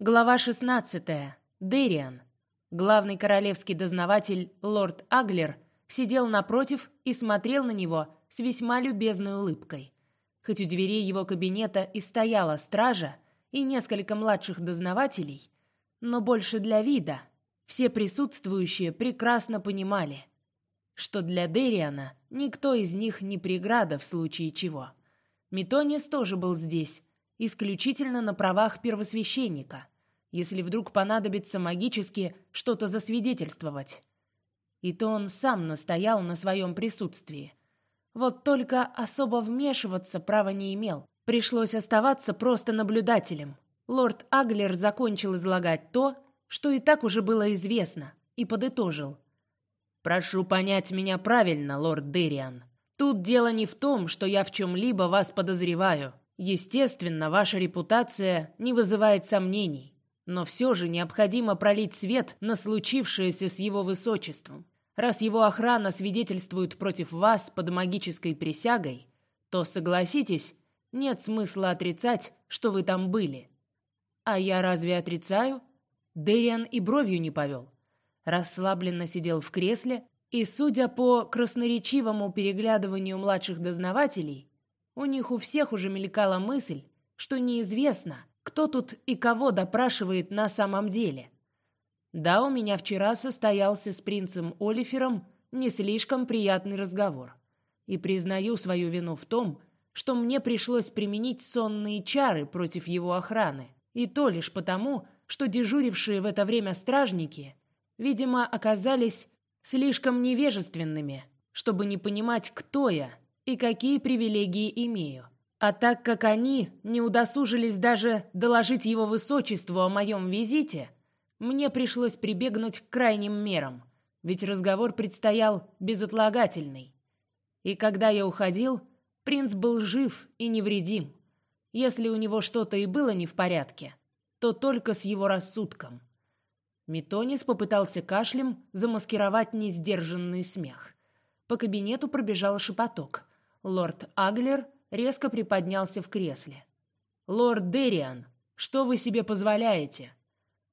Глава 16. Дэриан. Главный королевский дознаватель лорд Аглер сидел напротив и смотрел на него с весьма любезной улыбкой. Хоть у дверей его кабинета и стояла стража и несколько младших дознавателей, но больше для вида, все присутствующие прекрасно понимали, что для Дэриана никто из них не преграда в случае чего. Метонис тоже был здесь, исключительно на правах первосвященника, если вдруг понадобится магически что-то засвидетельствовать. И то он сам настоял на своем присутствии. Вот только особо вмешиваться права не имел. Пришлось оставаться просто наблюдателем. Лорд Аглер закончил излагать то, что и так уже было известно, и подытожил. «Прошу понять меня правильно, лорд Дериан. Тут дело не в том, что я в чем-либо вас подозреваю. Естественно, ваша репутация не вызывает сомнений, но все же необходимо пролить свет на случившееся с его высочеством. Раз его охрана свидетельствует против вас под магической присягой, то, согласитесь, нет смысла отрицать, что вы там были. А я разве отрицаю? Дэриан и бровью не повел. Расслабленно сидел в кресле, и, судя по красноречивому переглядыванию младших дознавателей, у них у всех уже мелькала мысль, что неизвестно, кто тут и кого допрашивает на самом деле. Да, у меня вчера состоялся с принцем Олифером не слишком приятный разговор. И признаю свою вину в том, что мне пришлось применить сонные чары против его охраны. И то лишь потому, что дежурившие в это время стражники, видимо, оказались слишком невежественными, чтобы не понимать, кто я и какие привилегии имею. А так как они не удосужились даже доложить его высочеству о моем визите, мне пришлось прибегнуть к крайним мерам, ведь разговор предстоял безотлагательный. И когда я уходил, принц был жив и невредим. Если у него что-то и было не в порядке, то только с его рассудком. Метонис попытался кашлем замаскировать несдержанный смех. По кабинету пробежал шепоток. Лорд Аглер резко приподнялся в кресле. «Лорд Дериан, что вы себе позволяете?»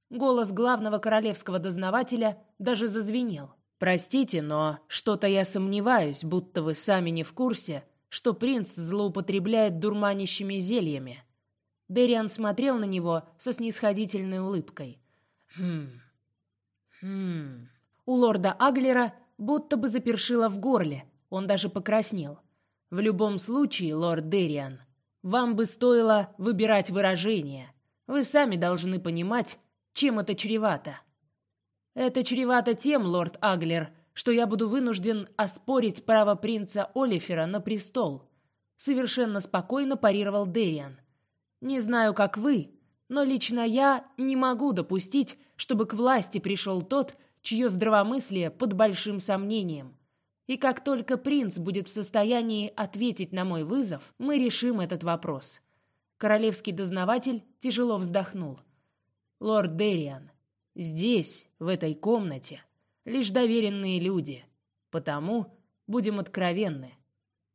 Голос главного королевского дознавателя даже зазвенел. «Простите, но что-то я сомневаюсь, будто вы сами не в курсе, что принц злоупотребляет дурманящими зельями». Дериан смотрел на него со снисходительной улыбкой. «Хм... Хм...» У лорда Аглера будто бы запершило в горле, он даже покраснел. В любом случае, лорд Дериан, вам бы стоило выбирать выражение. Вы сами должны понимать, чем это чревато. Это чревато тем, лорд Аглер, что я буду вынужден оспорить право принца Олифера на престол. Совершенно спокойно парировал Дериан. Не знаю, как вы, но лично я не могу допустить, чтобы к власти пришел тот, чье здравомыслие под большим сомнением. И как только принц будет в состоянии ответить на мой вызов, мы решим этот вопрос. Королевский дознаватель тяжело вздохнул. Лорд Дериан, здесь, в этой комнате, лишь доверенные люди. Потому будем откровенны.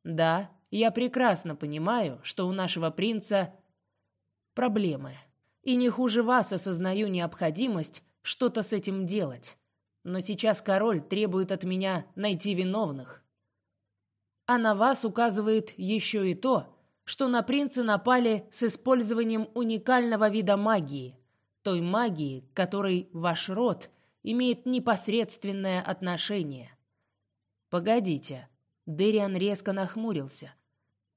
Да, я прекрасно понимаю, что у нашего принца проблемы. И не хуже вас осознаю необходимость что-то с этим делать. Но сейчас король требует от меня найти виновных. А на вас указывает еще и то, что на принца напали с использованием уникального вида магии, той магии, к которой ваш род имеет непосредственное отношение. Погодите, Дериан резко нахмурился.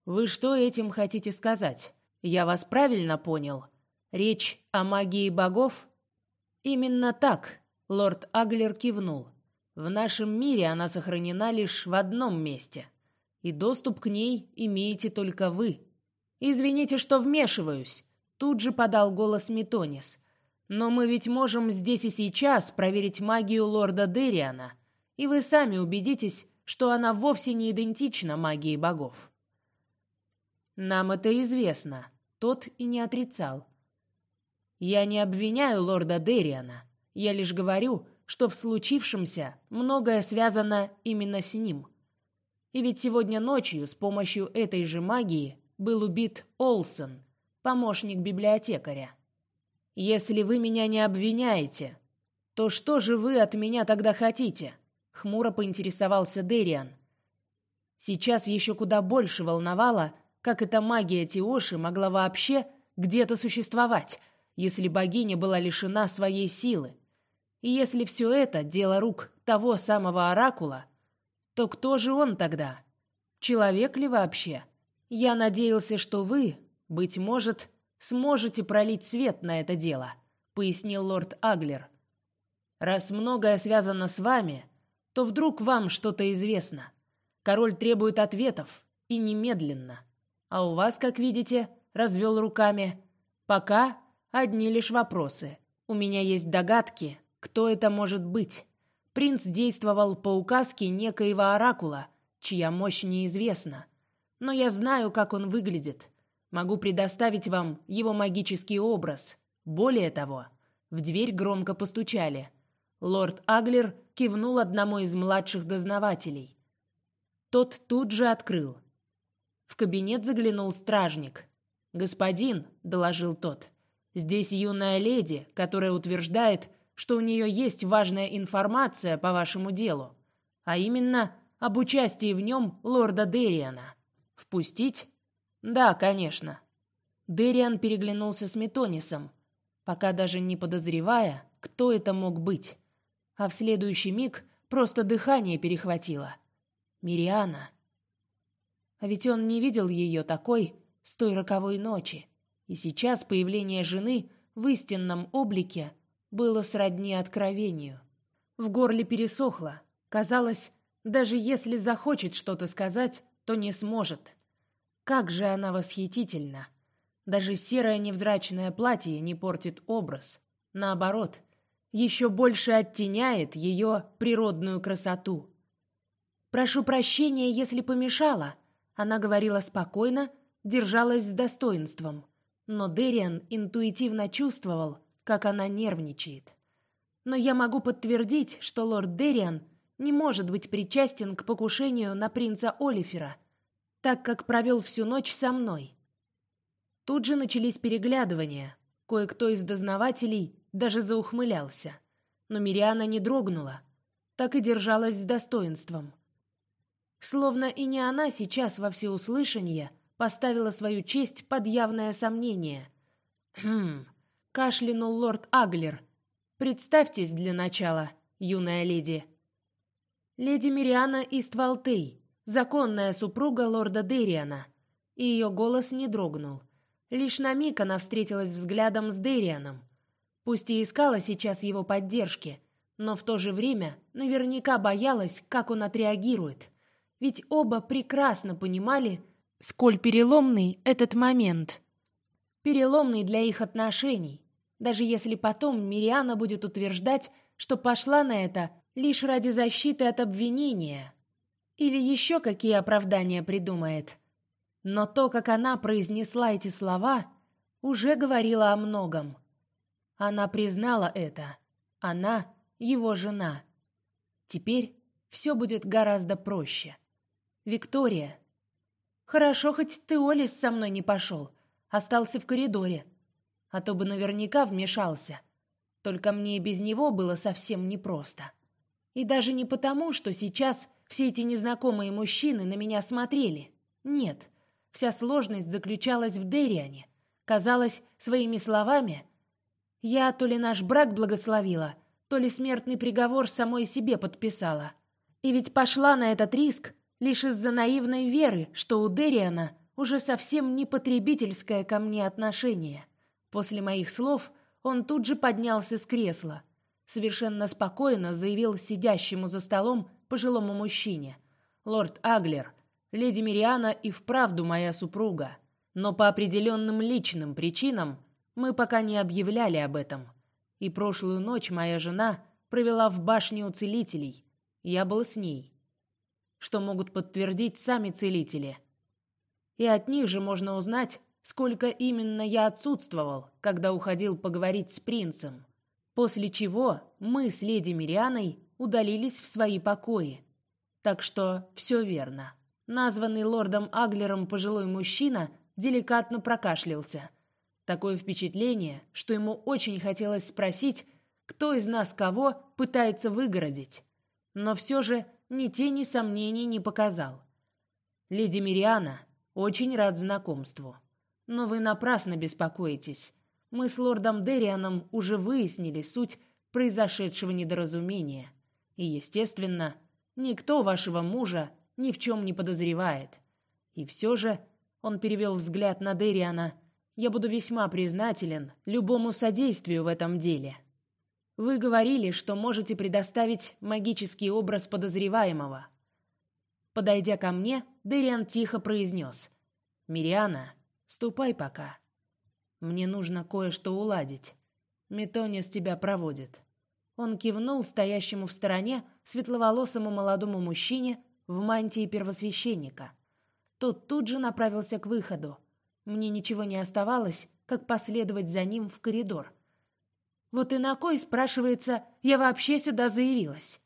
Вы что этим хотите сказать? Я вас правильно понял? Речь о магии богов? Именно так, Лорд Аглер кивнул. В нашем мире она сохранена лишь в одном месте, и доступ к ней имеете только вы. Извините, что вмешиваюсь, тут же подал голос Метонис. Но мы ведь можем здесь и сейчас проверить магию лорда Дериана, и вы сами убедитесь, что она вовсе не идентична магии богов. Нам это известно, тот и не отрицал. Я не обвиняю лорда Дериана. Я лишь говорю, что в случившемся многое связано именно с ним. И ведь сегодня ночью с помощью этой же магии был убит Олсон, помощник библиотекаря. «Если вы меня не обвиняете, то что же вы от меня тогда хотите?» Хмуро поинтересовался Дериан. Сейчас еще куда больше волновало, как эта магия Тиоши могла вообще где-то существовать, если богиня была лишена своей силы. И если все это дело рук того самого оракула, то кто же он тогда? Человек ли вообще? Я надеялся, что вы, быть может, сможете пролить свет на это дело, пояснил лорд Аглер. Раз многое связано с вами, то вдруг вам что-то известно. Король требует ответов, и немедленно. А у вас, как видите, развел руками. Пока одни лишь вопросы. У меня есть догадки, кто это может быть. Принц действовал по указке некоего оракула, чья мощь неизвестна. Но я знаю, как он выглядит. Могу предоставить вам его магический образ. Более того, в дверь громко постучали. Лорд Аглер кивнул одному из младших дознавателей. Тот тут же открыл. В кабинет заглянул стражник. «Господин», — доложил тот, — «здесь юная леди, которая утверждает, что у нее есть важная информация по вашему делу, а именно об участии в нем лорда Дериана. Впустить? Да, конечно». Дериан переглянулся с Метонисом, пока даже не подозревая, кто это мог быть. А в следующий миг просто дыхание перехватило. Мириана. А ведь он не видел ее такой с той роковой ночи. И сейчас появление жены в истинном облике было сродни откровению. В горле пересохло. Казалось, даже если захочет что-то сказать, то не сможет. Как же она восхитительна! Даже серое невзрачное платье не портит образ. Наоборот, еще больше оттеняет ее природную красоту. «Прошу прощения, если помешала», она говорила спокойно, держалась с достоинством. Но Дериан интуитивно чувствовал, как она нервничает. Но я могу подтвердить, что лорд Дериан не может быть причастен к покушению на принца Олифера, так как провел всю ночь со мной. Тут же начались переглядывания. Кое-кто из дознавателей даже заухмылялся. Но Мириана не дрогнула, так и держалась с достоинством. Словно и не она сейчас во всеуслышание поставила свою честь под явное сомнение. «Хм...» — кашлянул лорд Аглер. «Представьтесь для начала, юная леди». Леди Мириана Иствалтей, законная супруга лорда Дериана. И ее голос не дрогнул. Лишь на миг она встретилась взглядом с Дерианом. Пусть и искала сейчас его поддержки, но в то же время наверняка боялась, как он отреагирует ведь оба прекрасно понимали, сколь переломный этот момент. Переломный для их отношений, даже если потом Мириана будет утверждать, что пошла на это лишь ради защиты от обвинения. Или еще какие оправдания придумает. Но то, как она произнесла эти слова, уже говорило о многом. Она признала это. Она его жена. Теперь все будет гораздо проще. Виктория. Хорошо, хоть ты, Олис, со мной не пошел. Остался в коридоре. А то бы наверняка вмешался. Только мне и без него было совсем непросто. И даже не потому, что сейчас все эти незнакомые мужчины на меня смотрели. Нет, вся сложность заключалась в Дериане. Казалось, своими словами я то ли наш брак благословила, то ли смертный приговор самой себе подписала. И ведь пошла на этот риск, лишь из-за наивной веры, что у Дериана уже совсем не потребительское ко мне отношение. После моих слов он тут же поднялся с кресла. Совершенно спокойно заявил сидящему за столом пожилому мужчине. «Лорд Аглер, леди Мириана и вправду моя супруга. Но по определенным личным причинам мы пока не объявляли об этом. И прошлую ночь моя жена провела в башне у целителей. Я был с ней что могут подтвердить сами целители. И от них же можно узнать, сколько именно я отсутствовал, когда уходил поговорить с принцем. После чего мы с леди Мирианой удалились в свои покои. Так что все верно. Названный лордом Аглером пожилой мужчина деликатно прокашлялся. Такое впечатление, что ему очень хотелось спросить, кто из нас кого пытается выгородить. Но все же ни тени сомнений не показал. «Леди Мириана, очень рад знакомству. Но вы напрасно беспокоитесь. Мы с лордом Дерианом уже выяснили суть произошедшего недоразумения. И, естественно, никто вашего мужа ни в чем не подозревает. И все же, он перевел взгляд на Дериана, я буду весьма признателен любому содействию в этом деле. Вы говорили, что можете предоставить магический образ подозреваемого. Подойдя ко мне, Дериан тихо произнес. «Мириана, ступай пока. Мне нужно кое-что уладить. Метонис тебя проводит». Он кивнул стоящему в стороне светловолосому молодому мужчине в мантии первосвященника. Тот тут же направился к выходу. Мне ничего не оставалось, как последовать за ним в коридор. Вот и на кой, спрашивается, я вообще сюда заявилась?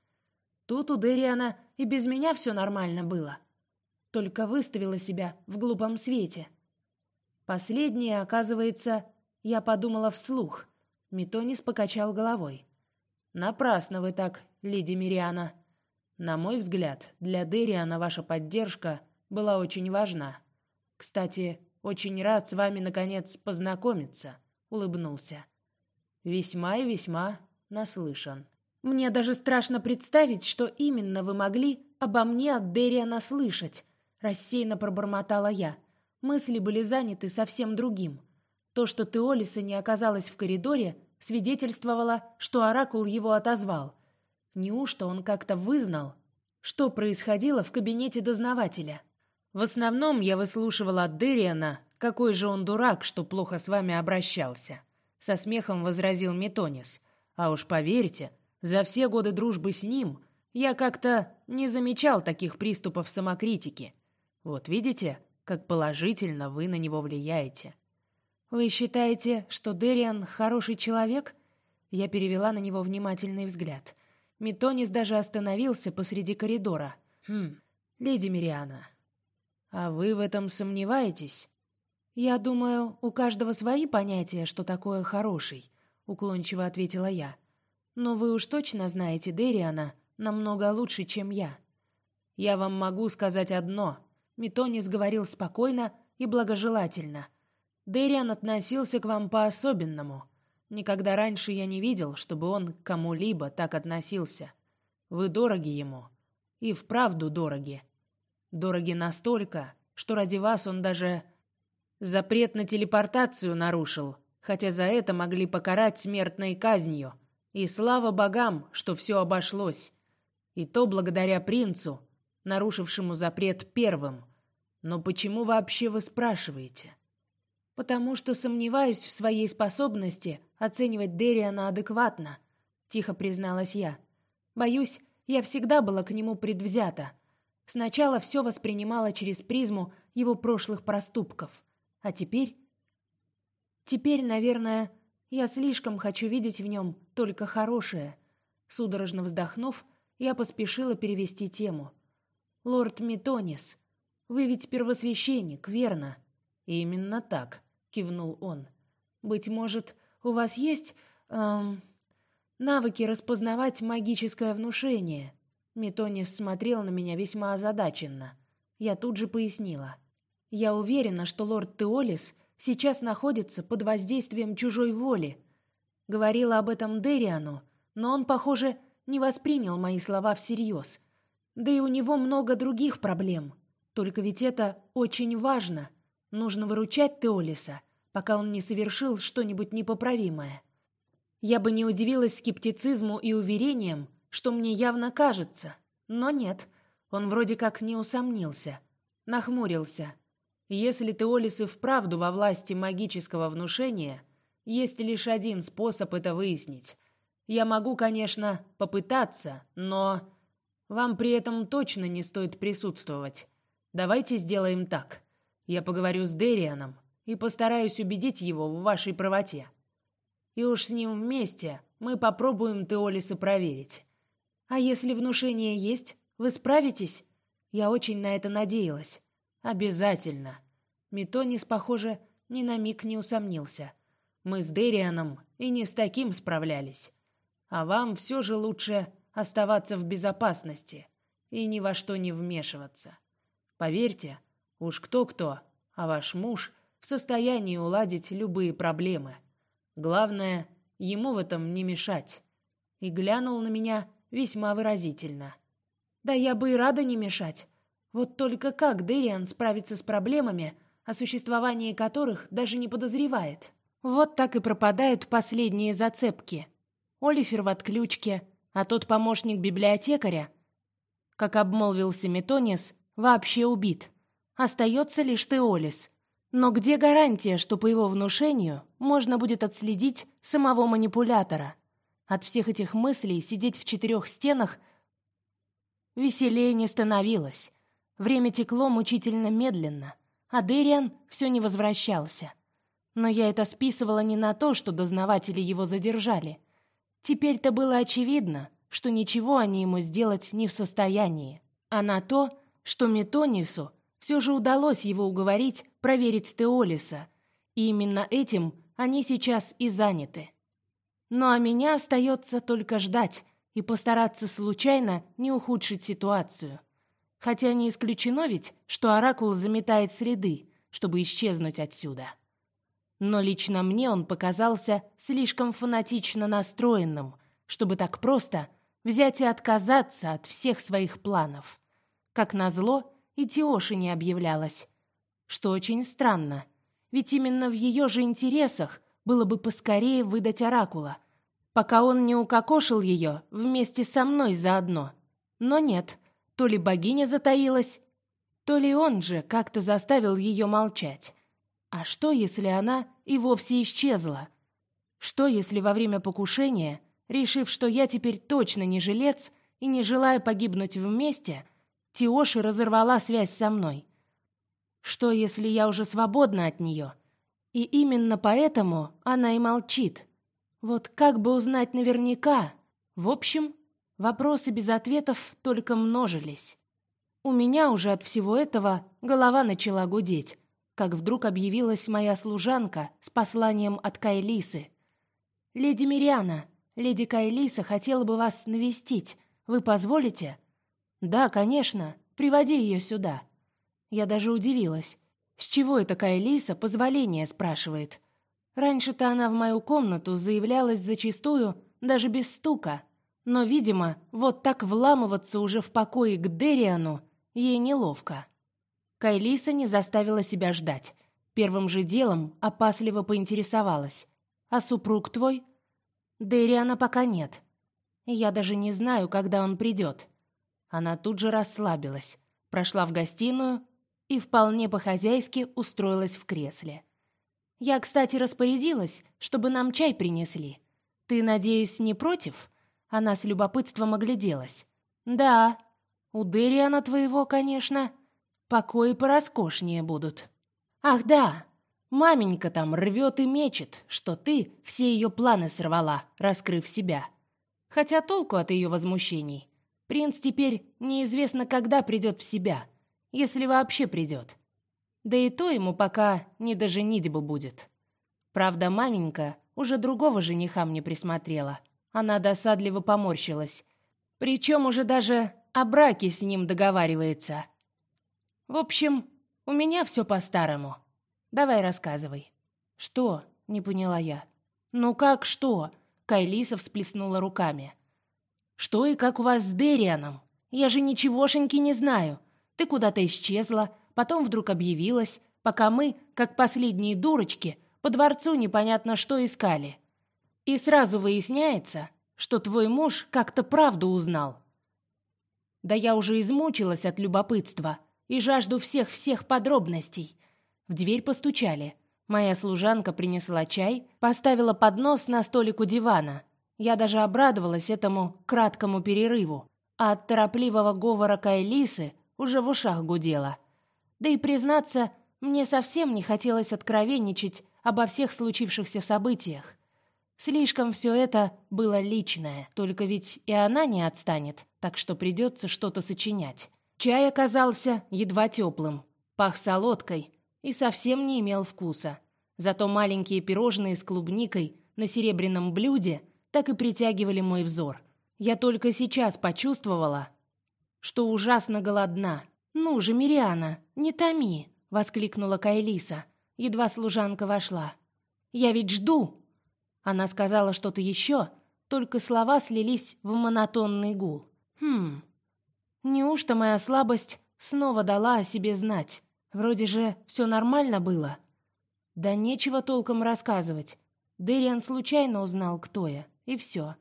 Тут у Дериана и без меня все нормально было. Только выставила себя в глупом свете. Последнее, оказывается, я подумала вслух. Метонис покачал головой. Напрасно вы так, леди Мириана. На мой взгляд, для Дериана ваша поддержка была очень важна. Кстати, очень рад с вами наконец познакомиться, улыбнулся. Весьма и весьма наслышан. Мне даже страшно представить, что именно вы могли обо мне от Дериана слышать, рассеянно пробормотала я. Мысли были заняты совсем другим. То, что Теолиса не оказалась в коридоре, свидетельствовало, что оракул его отозвал. Неужто он как-то вызнал, что происходило в кабинете дознавателя? В основном я выслушивала от Дериана, какой же он дурак, что плохо с вами обращался. Со смехом возразил Метонис. А уж поверьте, за все годы дружбы с ним я как-то не замечал таких приступов самокритики. Вот видите, как положительно вы на него влияете. «Вы считаете, что Дериан хороший человек?» Я перевела на него внимательный взгляд. Метонис даже остановился посреди коридора. «Хм, леди Мириана, а вы в этом сомневаетесь?» «Я думаю, у каждого свои понятия, что такое хороший», — уклончиво ответила я. «Но вы уж точно знаете Дериана намного лучше, чем я». «Я вам могу сказать одно», — Метонис говорил спокойно и благожелательно — Дэриан относился к вам по-особенному. Никогда раньше я не видел, чтобы он к кому-либо так относился. Вы дороги ему. И вправду дороги. Дороги настолько, что ради вас он даже запрет на телепортацию нарушил, хотя за это могли покарать смертной казнью. И слава богам, что все обошлось. И то благодаря принцу, нарушившему запрет первым. Но почему вообще вы спрашиваете? «Потому что сомневаюсь в своей способности оценивать Дериана адекватно», — тихо призналась я. «Боюсь, я всегда была к нему предвзята. Сначала все воспринимала через призму его прошлых проступков. А теперь... Теперь, наверное, я слишком хочу видеть в нем только хорошее». Судорожно вздохнув, я поспешила перевести тему. «Лорд Метонис, вы ведь первосвященник, верно?» «Именно так», кивнул он. Быть может, у вас есть эм, навыки распознавать магическое внушение? Метонис смотрел на меня весьма озадаченно. Я тут же пояснила. Я уверена, что лорд Теолис сейчас находится под воздействием чужой воли. Говорила об этом Дериану, но он, похоже, не воспринял мои слова всерьез. Да и у него много других проблем. Только ведь это очень важно. Нужно выручать Теолиса, пока он не совершил что-нибудь непоправимое. Я бы не удивилась скептицизму и уверениям, что мне явно кажется, но нет, он вроде как не усомнился, нахмурился. Если Теолис и вправду во власти магического внушения, есть лишь один способ это выяснить. Я могу, конечно, попытаться, но вам при этом точно не стоит присутствовать. Давайте сделаем так. Я поговорю с Дерианом, и постараюсь убедить его в вашей правоте. И уж с ним вместе мы попробуем Теолиса проверить. А если внушение есть, вы справитесь? Я очень на это надеялась. Обязательно. Метонис, похоже, ни на миг не усомнился. Мы с Дерианом и не с таким справлялись. А вам все же лучше оставаться в безопасности и ни во что не вмешиваться. Поверьте, уж кто-кто, а ваш муж в состоянии уладить любые проблемы. Главное, ему в этом не мешать. И глянул на меня весьма выразительно. Да я бы и рада не мешать. Вот только как Дэриан справится с проблемами, о существовании которых даже не подозревает? Вот так и пропадают последние зацепки. Олифер в отключке, а тот помощник библиотекаря, как обмолвился Метонис, вообще убит. Остается лишь Теолис. Но где гарантия, что по его внушению можно будет отследить самого манипулятора? От всех этих мыслей сидеть в четырех стенах веселее не становилось. Время текло мучительно медленно, а Дериан все не возвращался. Но я это списывала не на то, что дознаватели его задержали. Теперь-то было очевидно, что ничего они ему сделать не в состоянии, а на то, что Метонису все же удалось его уговорить проверить Теолиса, и именно этим они сейчас и заняты. Ну а меня остается только ждать и постараться случайно не ухудшить ситуацию. Хотя не исключено ведь, что Оракул заметает следы, чтобы исчезнуть отсюда. Но лично мне он показался слишком фанатично настроенным, чтобы так просто взять и отказаться от всех своих планов. Как назло, и Тиоши не объявлялась. Что очень странно, ведь именно в ее же интересах было бы поскорее выдать Оракула, пока он не укокошил ее вместе со мной заодно. Но нет, то ли богиня затаилась, то ли он же как-то заставил ее молчать. А что, если она и вовсе исчезла? Что, если во время покушения, решив, что я теперь точно не жилец и не желая погибнуть вместе, Тиоши разорвала связь со мной? Что, если я уже свободна от нее? И именно поэтому она и молчит. Вот как бы узнать наверняка? В общем, вопросы без ответов только множились. У меня уже от всего этого голова начала гудеть, как вдруг объявилась моя служанка с посланием от Кайлисы. «Леди Мириана, леди Кайлиса хотела бы вас навестить. Вы позволите?» «Да, конечно. Приводи ее сюда». Я даже удивилась. С чего это Кайлиса позволение спрашивает? Раньше-то она в мою комнату заявлялась зачастую, даже без стука. Но, видимо, вот так вламываться уже в покое к Дериану ей неловко. Кайлиса не заставила себя ждать. Первым же делом опасливо поинтересовалась. «А супруг твой?» «Дэриана пока нет. Я даже не знаю, когда он придет». Она тут же расслабилась, прошла в гостиную и вполне по-хозяйски устроилась в кресле. «Я, кстати, распорядилась, чтобы нам чай принесли. Ты, надеюсь, не против?» Она с любопытством огляделась. «Да, у Дэриана твоего, конечно, покои пороскошнее будут. Ах да, маменька там рвет и мечет, что ты все ее планы сорвала, раскрыв себя. Хотя толку от ее возмущений. Принц теперь неизвестно, когда придет в себя, если вообще придет. Да и то ему пока не до женитьбы будет. Правда, маменька уже другого жениха мне присмотрела. Она досадливо поморщилась. Причем уже даже о браке с ним договаривается. В общем, у меня все по-старому. Давай рассказывай. Что? Не поняла я. Ну как что? Кайлиса всплеснула руками. Что и как у вас с Дерианом? Я же ничегошеньки не знаю. Ты куда-то исчезла, потом вдруг объявилась, пока мы, как последние дурочки, по дворцу непонятно что искали. И сразу выясняется, что твой муж как-то правду узнал. Да я уже измучилась от любопытства и жажду всех-всех подробностей. В дверь постучали. Моя служанка принесла чай, поставила поднос на столик у дивана. Я даже обрадовалась этому краткому перерыву, а от торопливого говора Кайлисы уже в ушах гудело. Да и признаться, мне совсем не хотелось откровенничать обо всех случившихся событиях. Слишком все это было личное, только ведь и она не отстанет, так что придется что-то сочинять. Чай оказался едва теплым, пах солодкой и совсем не имел вкуса. Зато маленькие пирожные с клубникой на серебряном блюде так и притягивали мой взор. Я только сейчас почувствовала, что ужасно голодна. «Ну же, Мириана, не томи!» — воскликнула Кайлиса. Едва служанка вошла. «Я ведь жду!» Она сказала что-то еще, только слова слились в монотонный гул. «Хм... Неужто моя слабость снова дала о себе знать? Вроде же все нормально было». Да нечего толком рассказывать. Дэриан случайно узнал, кто я, и все.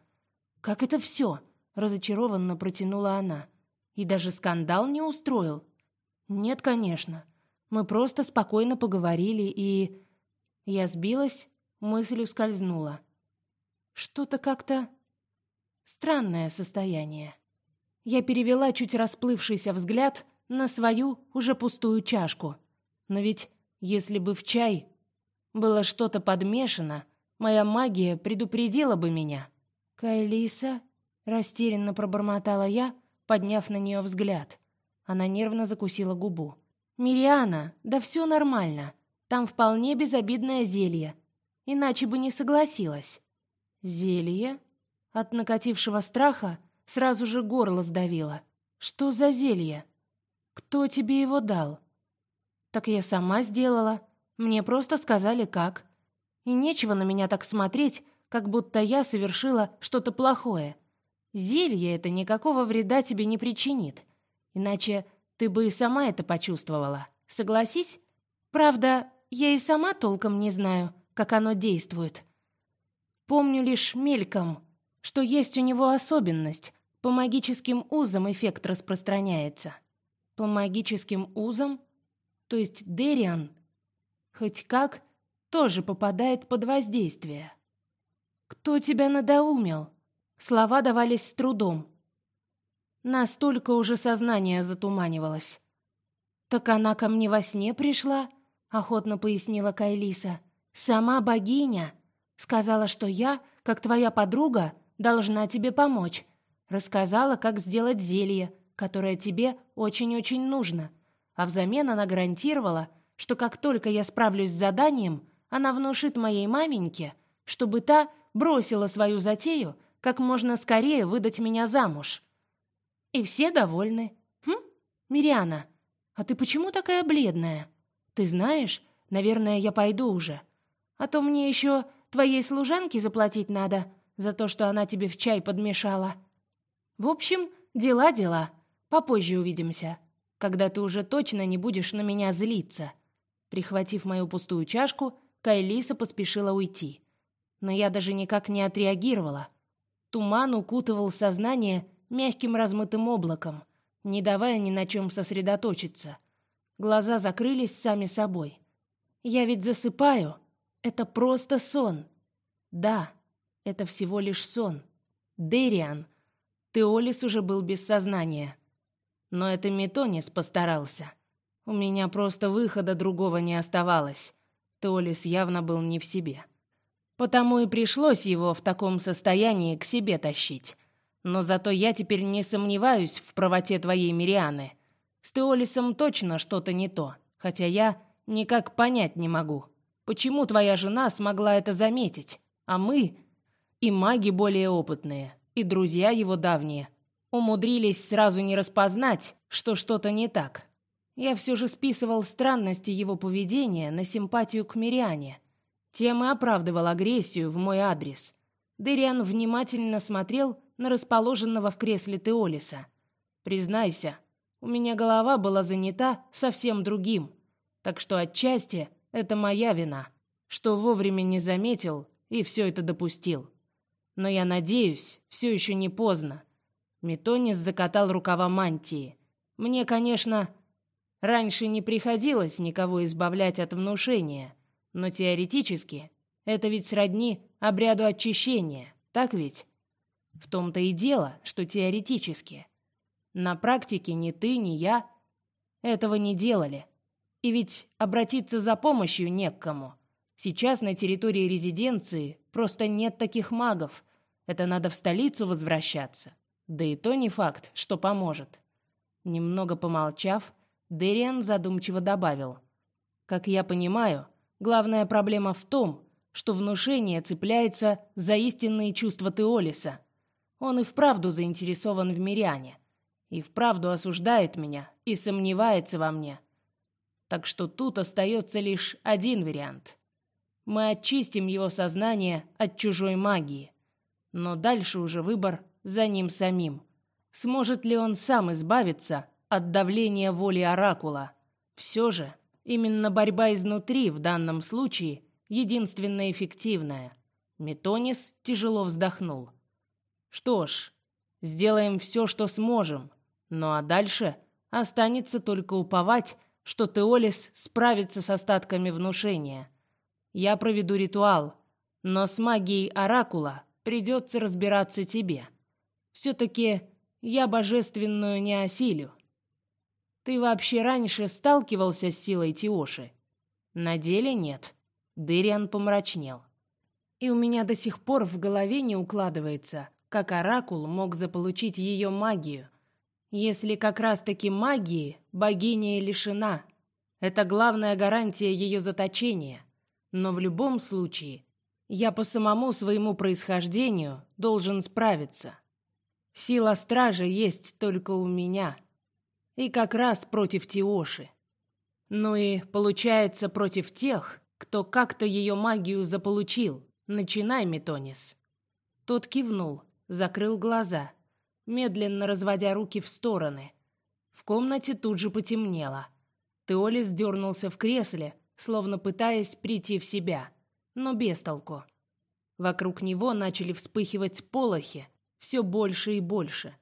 «Как это все?» — разочарованно протянула она. И даже скандал не устроил. Нет, конечно. Мы просто спокойно поговорили, и... Я сбилась, мысль ускользнула. Что-то как-то... Странное состояние. Я перевела чуть расплывшийся взгляд на свою уже пустую чашку. Но ведь, если бы в чай было что-то подмешано, моя магия предупредила бы меня. «Кайлиса?» — растерянно пробормотала я, подняв на нее взгляд. Она нервно закусила губу. «Мириана, да все нормально. Там вполне безобидное зелье. Иначе бы не согласилась». «Зелье?» От накатившего страха сразу же горло сдавило. «Что за зелье? Кто тебе его дал?» «Так я сама сделала. Мне просто сказали, как. И нечего на меня так смотреть, как будто я совершила что-то плохое. Зелье это никакого вреда тебе не причинит. Иначе ты бы и сама это почувствовала. Согласись? Правда, я и сама толком не знаю, как оно действует. Помню лишь мельком, что есть у него особенность. По магическим узам эффект распространяется. По магическим узам? То есть Дериан, хоть как, тоже попадает под воздействие. «Кто тебя надоумил?» Слова давались с трудом. Настолько уже сознание затуманивалось. «Так она ко мне во сне пришла?» — охотно пояснила Кайлиса. «Сама богиня. Сказала, что я, как твоя подруга, должна тебе помочь. Рассказала, как сделать зелье, которое тебе очень-очень нужно. А взамен она гарантировала, что как только я справлюсь с заданием, она внушит моей маменьке, чтобы та бросила свою затею как можно скорее выдать меня замуж. И все довольны. Хм? Мириана, а ты почему такая бледная? Ты знаешь, наверное, я пойду уже. А то мне еще твоей служанке заплатить надо за то, что она тебе в чай подмешала. В общем, дела-дела. Попозже увидимся, когда ты уже точно не будешь на меня злиться. Прихватив мою пустую чашку, Кайлиса поспешила уйти. Но я даже никак не отреагировала. Туман укутывал сознание мягким размытым облаком, не давая ни на чем сосредоточиться. Глаза закрылись сами собой. Я ведь засыпаю. Это просто сон. Да, это всего лишь сон. Дериан. Теолис уже был без сознания. Но это Метонис постарался. У меня просто выхода другого не оставалось. Теолис явно был не в себе. Потому и пришлось его в таком состоянии к себе тащить. Но зато я теперь не сомневаюсь в правоте твоей Мирианы. С Теолисом точно что-то не то, хотя я никак понять не могу, почему твоя жена смогла это заметить, а мы, и маги более опытные, и друзья его давние, умудрились сразу не распознать, что что-то не так. Я все же списывал странности его поведения на симпатию к Мириане – тем и оправдывал агрессию в мой адрес. Дериан внимательно смотрел на расположенного в кресле Теолиса. Признайся, у меня голова была занята совсем другим, так что отчасти это моя вина, что вовремя не заметил и все это допустил. Но я надеюсь, все еще не поздно. Метонис закатал рукава мантии. Мне, конечно, раньше не приходилось никого избавлять от внушения, но теоретически это ведь сродни обряду очищения, так ведь? В том-то и дело, что теоретически. На практике ни ты, ни я этого не делали. И ведь обратиться за помощью не к кому. Сейчас на территории резиденции просто нет таких магов. Это надо в столицу возвращаться. Да и то не факт, что поможет. Немного помолчав, Дериан задумчиво добавил: "Как я понимаю, главная проблема в том, что внушение цепляется за истинные чувства Теолиса. Он и вправду заинтересован в Мириане, и вправду осуждает меня и сомневается во мне. Так что тут остается лишь один вариант. Мы очистим его сознание от чужой магии. Но дальше уже выбор за ним самим. Сможет ли он сам избавиться от давления воли оракула? Все же, именно борьба изнутри в данном случае единственная эффективная. Метонис тяжело вздохнул. Что ж, сделаем все, что сможем. Ну а дальше останется только уповать, что Теолис справится с остатками внушения. Я проведу ритуал, но с магией оракула придется разбираться тебе. Все-таки я божественную не осилю. Ты вообще раньше сталкивался с силой Тиоши? На деле нет. Дыриан помрачнел. И у меня до сих пор в голове не укладывается, как оракул мог заполучить ее магию, если как раз-таки магии богиня лишена. Это главная гарантия ее заточения. Но в любом случае, я по самому своему происхождению должен справиться. Сила стражи есть только у меня. И как раз против Тиоши. Ну и, получается, против тех, кто как-то ее магию заполучил. Начинай, Метонис. Тот кивнул, закрыл глаза, медленно разводя руки в стороны. В комнате тут же потемнело. Теолис дернулся в кресле, словно пытаясь прийти в себя, но без толку. Вокруг него начали вспыхивать полохи, все больше и больше.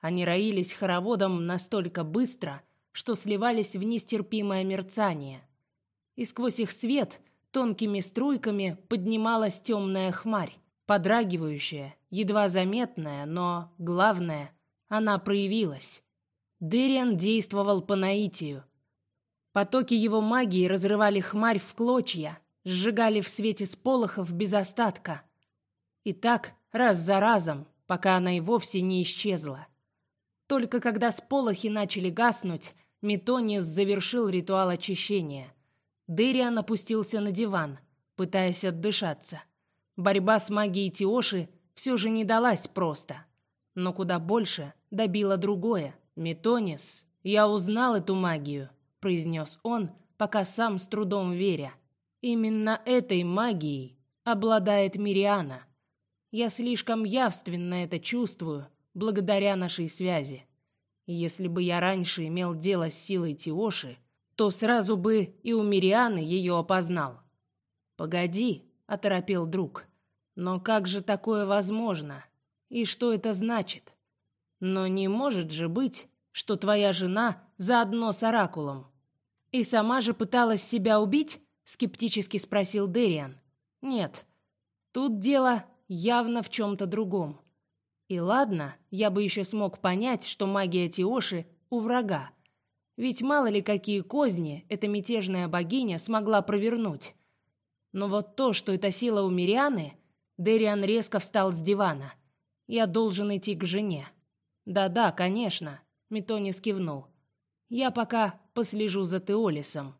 Они роились хороводом настолько быстро, что сливались в нестерпимое мерцание. И сквозь их свет тонкими струйками поднималась темная хмарь, подрагивающая, едва заметная, но, главное, она проявилась. Дыриан действовал по наитию. Потоки его магии разрывали хмарь в клочья, сжигали в свете сполохов без остатка. И так, раз за разом, пока она и вовсе не исчезла. Только когда сполохи начали гаснуть, Метониус завершил ритуал очищения. Дэриан опустился на диван, пытаясь отдышаться. Борьба с магией Тиоши все же не далась просто. Но куда больше добило другое. «Метонис, я узнал эту магию», — произнес он, пока сам с трудом веря. «Именно этой магией обладает Мириана. Я слишком явственно это чувствую, благодаря нашей связи. Если бы я раньше имел дело с силой Тиоши, то сразу бы и у Мирианы ее опознал. «Погоди», — оторопел друг. «Но как же такое возможно? И что это значит? Но не может же быть, что твоя жена заодно с Оракулом». «И сама же пыталась себя убить?» — скептически спросил Дериан. «Нет, тут дело явно в чем-то другом. И ладно, я бы еще смог понять, что магия Тиоши у врага. Ведь мало ли какие козни эта мятежная богиня смогла провернуть. Но вот то, что это сила у Мирианы, Дериан резко встал с дивана. Я должен идти к жене. Да-да, конечно, Метонис кивнул. Я пока послежу за Теолисом.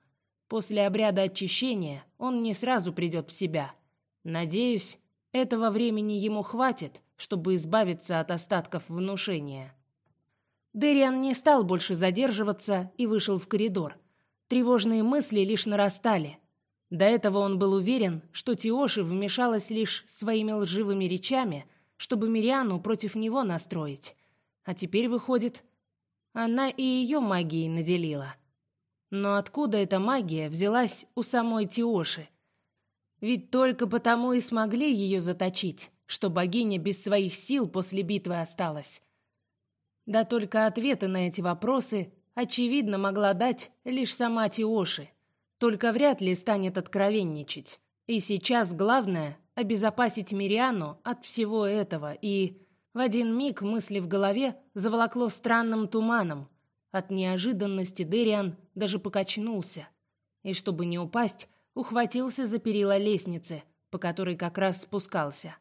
После обряда очищения он не сразу придет в себя. Надеюсь, этого времени ему хватит, чтобы избавиться от остатков внушения. Дэриан не стал больше задерживаться и вышел в коридор. Тревожные мысли лишь нарастали. До этого он был уверен, что Тиоши вмешалась лишь своими лживыми речами, чтобы Мириану против него настроить. А теперь выходит, она и ее магией наделила. Но откуда эта магия взялась у самой Тиоши? Ведь только потому и смогли ее заточить, что богиня без своих сил после битвы осталась. Да только ответы на эти вопросы, очевидно, могла дать лишь сама Тиоши. Только вряд ли станет откровенничать. И сейчас главное — обезопасить Мириану от всего этого. И в один миг мысли в голове заволокло странным туманом. От неожиданности Дериан даже покачнулся. И чтобы не упасть, ухватился за перила лестницы, по которой как раз спускался.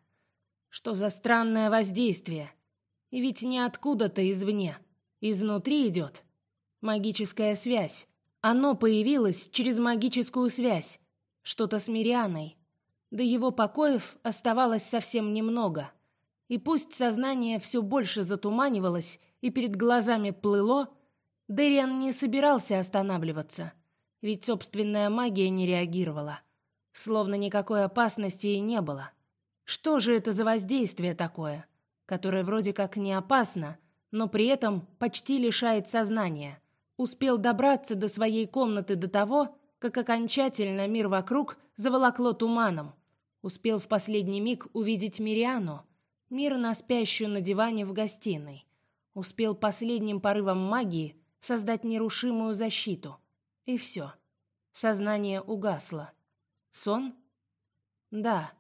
Что за странное воздействие? И ведь не откуда-то извне. Изнутри идет. Магическая связь. Оно появилось через магическую связь. что-то с Мирианой. До его покоев оставалось совсем немного. И пусть сознание все больше затуманивалось и перед глазами плыло, Дэриан не собирался останавливаться, ведь собственная магия не реагировала. Словно никакой опасности и не было. Что же это за воздействие такое, которое вроде как не опасно, но при этом почти лишает сознания? Успел добраться до своей комнаты до того, как окончательно мир вокруг заволокло туманом. Успел в последний миг увидеть Мириану, мирно спящую на диване в гостиной. Успел последним порывом магии создать нерушимую защиту. И все. Сознание угасло. Сон? Да.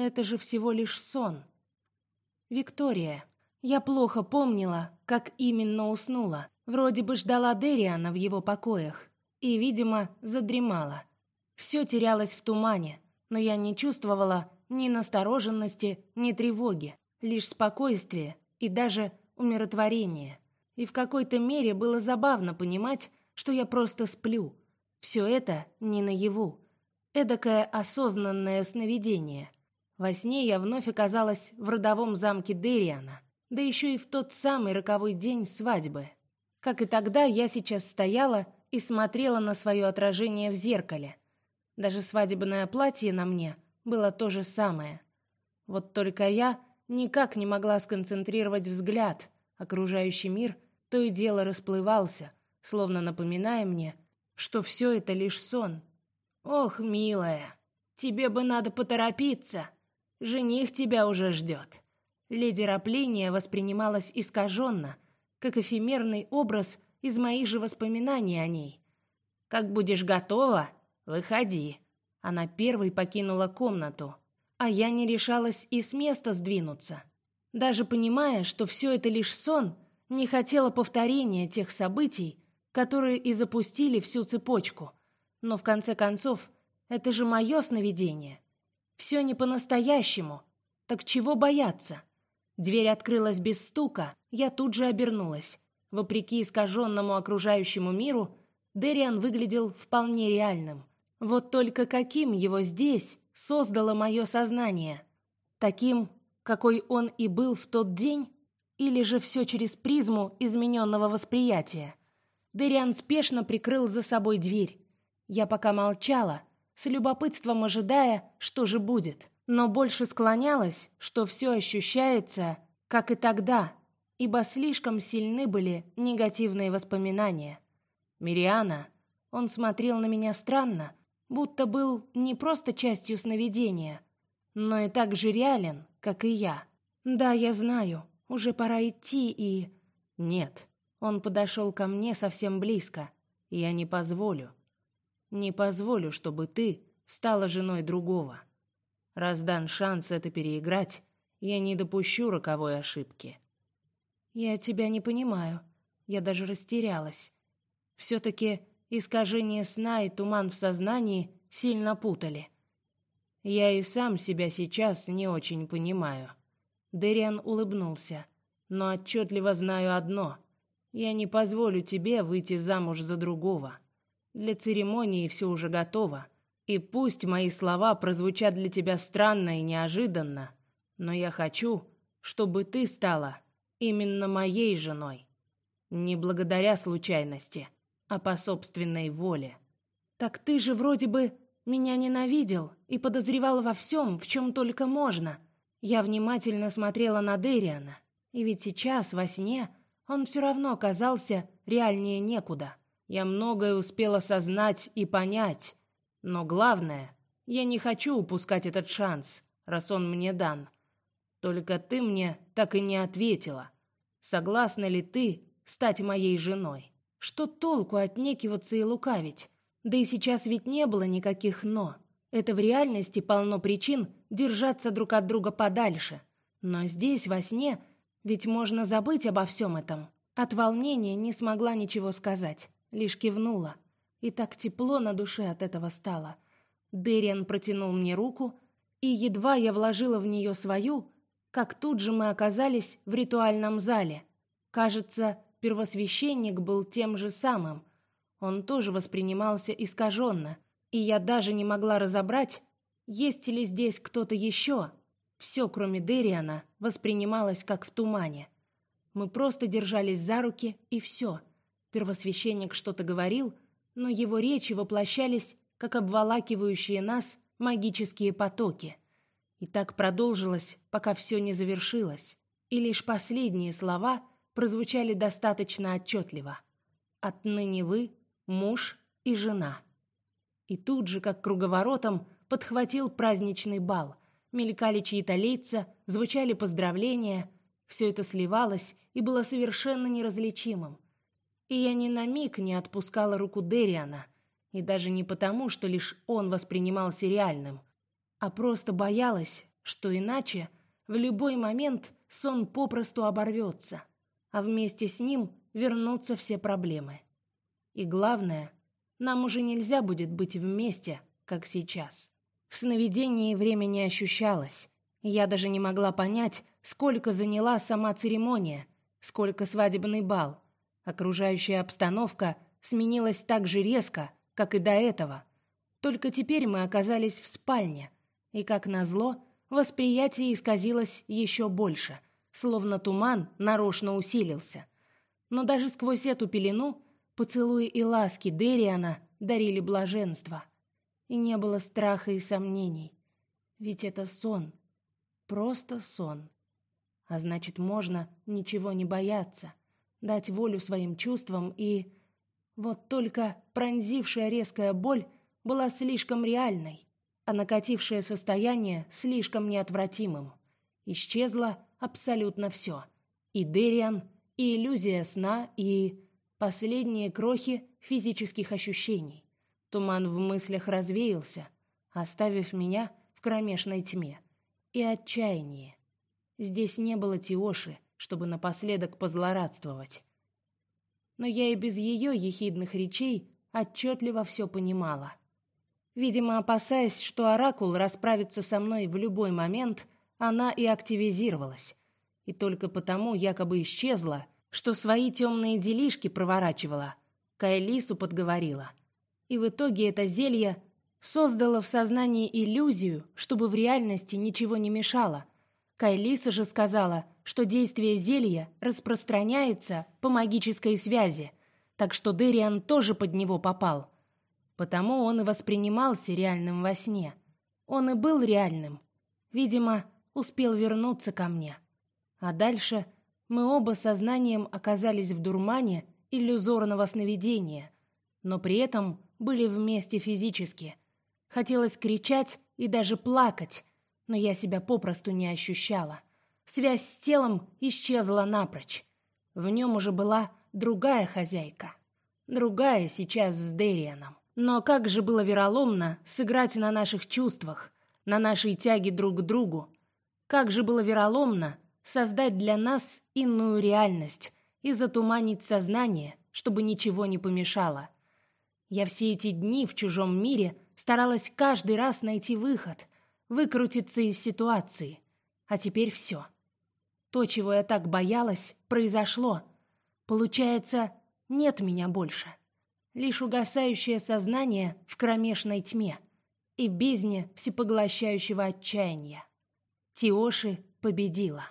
Это же всего лишь сон. Виктория. Я плохо помнила, как именно уснула. Вроде бы ждала Дериана в его покоях. И, видимо, задремала. Все терялось в тумане, но я не чувствовала ни настороженности, ни тревоги. Лишь спокойствие и даже умиротворение. И в какой-то мере было забавно понимать, что я просто сплю. Все это не наяву. Эдакое осознанное сновидение. Во сне я вновь оказалась в родовом замке Дериана, да еще и в тот самый роковой день свадьбы. Как и тогда, я сейчас стояла и смотрела на свое отражение в зеркале. Даже свадебное платье на мне было то же самое. Вот только я никак не могла сконцентрировать взгляд. Окружающий мир — то и дело расплывался, словно напоминая мне, что все это лишь сон. «Ох, милая, тебе бы надо поторопиться. Жених тебя уже ждет». Леди Рапления воспринималась искаженно, как эфемерный образ из моих же воспоминаний о ней. «Как будешь готова, выходи». Она первой покинула комнату, а я не решалась и с места сдвинуться. Даже понимая, что все это лишь сон — не хотела повторения тех событий, которые и запустили всю цепочку. Но в конце концов, это же мое сновидение. Все не по-настоящему. Так чего бояться? Дверь открылась без стука, я тут же обернулась. Вопреки искаженному окружающему миру, Дериан выглядел вполне реальным. Вот только каким его здесь создало мое сознание? Таким, какой он и был в тот день? Или же все через призму измененного восприятия? Дериан спешно прикрыл за собой дверь. Я пока молчала, с любопытством ожидая, что же будет, но больше склонялась, что все ощущается, как и тогда, ибо слишком сильны были негативные воспоминания. Мириана, он смотрел на меня странно, будто был не просто частью сновидения, но и так же реален, как и я. Да, я знаю, уже пора идти и... Нет. Он подошел ко мне совсем близко. Я не позволю. Не позволю, чтобы ты стала женой другого. Раз дан шанс это переиграть, я не допущу роковой ошибки. Я тебя не понимаю. Я даже растерялась. Все-таки искажение сна и туман в сознании сильно путали. Я и сам себя сейчас не очень понимаю. Дэриан улыбнулся. «Но отчетливо знаю одно. Я не позволю тебе выйти замуж за другого. Для церемонии все уже готово. И пусть мои слова прозвучат для тебя странно и неожиданно, но я хочу, чтобы ты стала именно моей женой. Не благодаря случайности, а по собственной воле. Так ты же вроде бы меня ненавидел и подозревал во всем, в чем только можно. Я внимательно смотрела на Дэриана, и ведь сейчас, во сне, он все равно казался реальнее некуда. Я многое успела осознать и понять, но главное, я не хочу упускать этот шанс, раз он мне дан. Только ты мне так и не ответила. Согласна ли ты стать моей женой? Что толку отнекиваться и лукавить? Да и сейчас ведь не было никаких «но». Это в реальности полно причин держаться друг от друга подальше. Но здесь, во сне, ведь можно забыть обо всем этом. От волнения не смогла ничего сказать, лишь кивнула. И так тепло на душе от этого стало. Дэриан протянул мне руку, и едва я вложила в нее свою, как тут же мы оказались в ритуальном зале. Кажется, первосвященник был тем же самым. Он тоже воспринимался искаженно, И я даже не могла разобрать, есть ли здесь кто-то еще. Все, кроме Дериана, воспринималось как в тумане. Мы просто держались за руки, и все. Первосвященник что-то говорил, но его речи воплощались, как обволакивающие нас магические потоки. И так продолжилось, пока все не завершилось. И лишь последние слова прозвучали достаточно отчетливо. «Отныне вы муж и жена». И тут же, как круговоротом, подхватил праздничный бал. Мелькали чьи-то лица, звучали поздравления. Все это сливалось и было совершенно неразличимым. И я ни на миг не отпускала руку Дериана, и даже не потому, что лишь он воспринимался реальным, а просто боялась, что иначе в любой момент сон попросту оборвется, а вместе с ним вернутся все проблемы. И главное, нам уже нельзя будет быть вместе, как сейчас. В сновидении время не ощущалось. Я даже не могла понять, сколько заняла сама церемония, сколько свадебный бал. Окружающая обстановка сменилась так же резко, как и до этого. Только теперь мы оказались в спальне, и, как назло, восприятие исказилось еще больше, словно туман нарочно усилился. Но даже сквозь эту пелену поцелуи и ласки Дериана дарили блаженство. И не было страха и сомнений. Ведь это сон. Просто сон. А значит, можно ничего не бояться, дать волю своим чувствам и... Вот только пронзившая резкая боль была слишком реальной, а накатившее состояние слишком неотвратимым. Исчезло абсолютно все. И Дериан, и иллюзия сна, и последние крохи физических ощущений. Туман в мыслях развеялся, оставив меня в кромешной тьме. И отчаяние. Здесь не было Тиоши, чтобы напоследок позлорадствовать. Но я и без ее ехидных речей отчетливо все понимала. Видимо, опасаясь, что Оракул расправится со мной в любой момент, она и активизировалась. И только потому якобы исчезла, что свои темные делишки проворачивала. Кайлису подговорила. И в итоге это зелье создало в сознании иллюзию, чтобы в реальности ничего не мешало. Кайлиса же сказала, что действие зелья распространяется по магической связи, так что Дериан тоже под него попал. Потому он и воспринимался реальным во сне. Он и был реальным. Видимо, успел вернуться ко мне. А дальше мы оба сознанием оказались в дурмане иллюзорного сновидения, но при этом были вместе физически. Хотелось кричать и даже плакать, но я себя попросту не ощущала. Связь с телом исчезла напрочь. В нем уже была другая хозяйка. Другая сейчас с Дерианом. Но как же было вероломно сыграть на наших чувствах, на нашей тяге друг к другу. Как же было вероломно создать для нас иную реальность и затуманить сознание, чтобы ничего не помешало. Я все эти дни в чужом мире старалась каждый раз найти выход, выкрутиться из ситуации. А теперь все. То, чего я так боялась, произошло. Получается, нет меня больше. Лишь угасающее сознание в кромешной тьме и бездне всепоглощающего отчаяния. Тиоши победила.